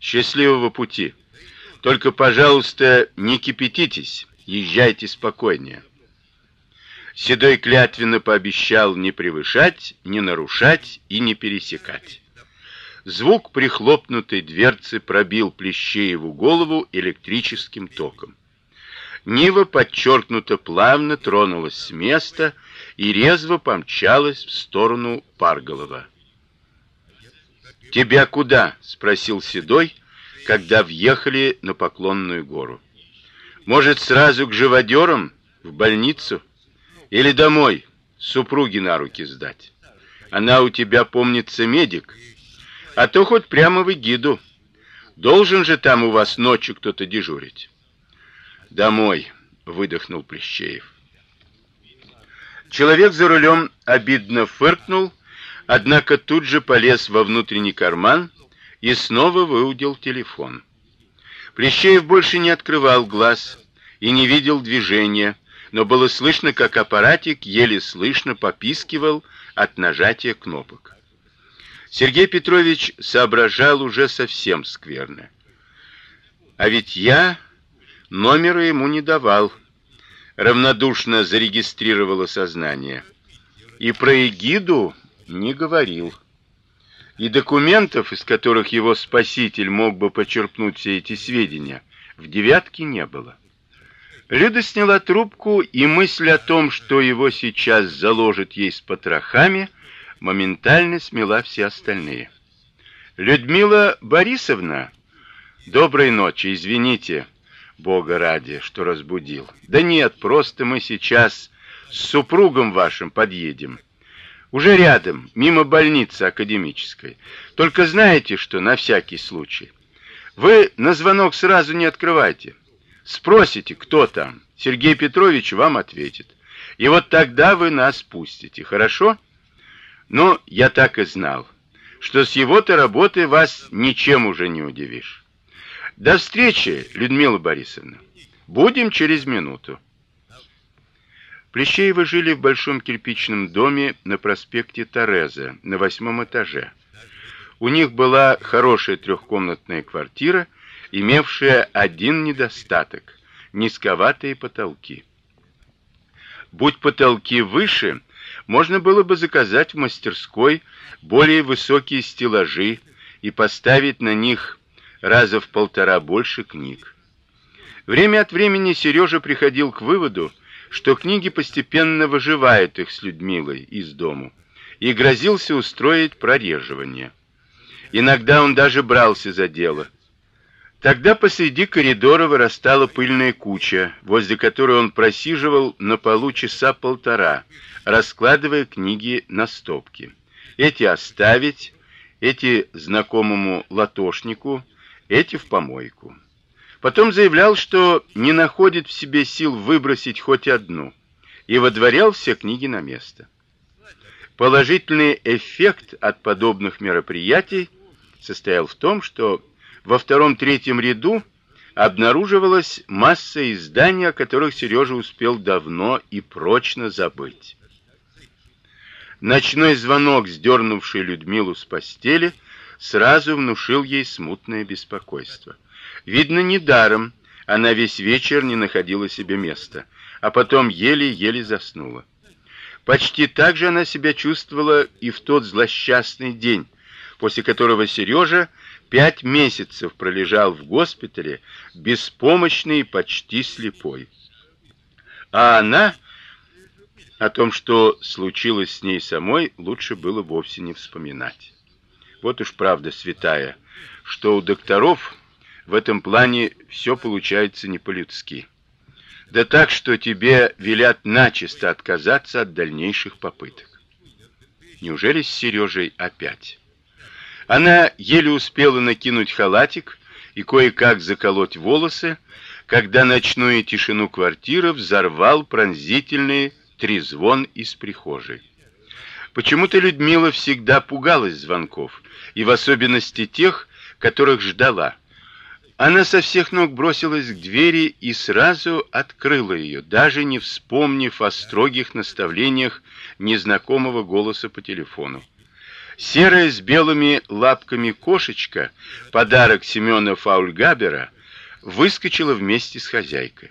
Счастливого пути. Только, пожалуйста, не кипятитесь, езжайте спокойнее. Седой клятвенно пообещал не превышать, не нарушать и не пересекать. Звук прихлопнутой дверцы пробил Плещееву голову электрическим током. Нива подчеркнуто плавно тронулась с места и резво помчалась в сторону Парголова. "Тебя куда?" спросил Седой, когда въехали на Поклонную гору. "Может, сразу к живодерам в больницу или домой супруги на руки сдать? Она у тебя, помнится, медик, а то хоть прямо в гиду. Должен же там у вас ночью кто-то дежурить". Домой, выдохнул Плещеев. Человек за рулем обидно фыркнул, однако тут же полез во внутренний карман и снова выудил телефон. Плещеев больше не открывал глаз и не видел движения, но было слышно, как аппаратик еле слышно попискивал от нажатия кнопок. Сергей Петрович соображал уже совсем скверно. А ведь я Номера ему не давал. Равнодушно зарегистрировало сознание. И про эгиду не говорил. И документов, из которых его спаситель мог бы почерпнуть все эти сведения, в девятке не было. Люда сняла трубку, и мысль о том, что его сейчас заложат ей с потрохами, моментально смела все остальные. Людмила Борисовна, доброй ночи, извините. Бога ради, что разбудил. Да нет, просто мы сейчас с супругом вашим подъедем. Уже рядом, мимо больницы академической. Только знаете, что на всякий случай. Вы на звонок сразу не открывайте. Спросите, кто там. Сергей Петрович вам ответит. И вот тогда вы нас пустите, хорошо? Ну, я так и знал, что с его-то работой вас ничем уже не удивишь. До встречи, Людмила Борисовна. Будем через минуту. Плещеевы жили в большом кирпичном доме на проспекте Тореза, на восьмом этаже. У них была хорошая трехкомнатная квартира, имевшая один недостаток низковатые потолки. Будь потолки выше, можно было бы заказать в мастерской более высокие стеллажи и поставить на них раза в полтора больше книг. Время от времени Сережа приходил к выводу, что книги постепенно выживают их с Людмилой из дому, и грозился устроить прореживание. Иногда он даже брался за дело. Тогда посреди коридора вырастала пыльная куча, возле которой он просиживал на полу часа полтора, раскладывая книги на стопки. Эти оставить, эти знакомому латошнику, эти в помойку. Потом заявлял, что не находит в себе сил выбросить хоть одну, и водворял все книги на место. Положительный эффект от подобных мероприятий состоял в том, что во втором-третьем ряду обнаруживалась масса изданий, о которых Сережа успел давно и прочно забыть. Ночной звонок, сдернувший Людмилу с постели, сразу внушил ей смутное беспокойство. Видно, недаром она весь вечер не находила себе места, а потом еле-еле заснула. Почти так же она себя чувствовала и в тот злосчастный день, после которого Сережа пять месяцев пролежал в госпитале, беспомощный и почти слепой. А она о том, что случилось с ней самой, лучше было вовсе не вспоминать. Вот уж правда святая, что у докторов в этом плане все получается не по-людски. Да так, что тебе велят начисто отказаться от дальнейших попыток. Неужели с Сережей опять? Она еле успела накинуть халатик и кое-как заколоть волосы, когда ночную тишину квартиры взорвал пронзительный трезвон из прихожей. Почему-то Людмила всегда пугалась звонков, и в особенности тех, которых ждала. Она со всех ног бросилась к двери и сразу открыла ее, даже не вспомнив о строгих наставлениях незнакомого голоса по телефону. Серая с белыми лапками кошечка, подарок Семёна Фаульгабера, выскочила вместе с хозяйкой.